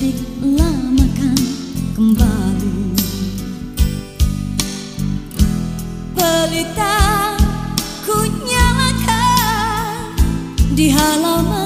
detik lamakan kembali. Pelita ku nyalakan di halaman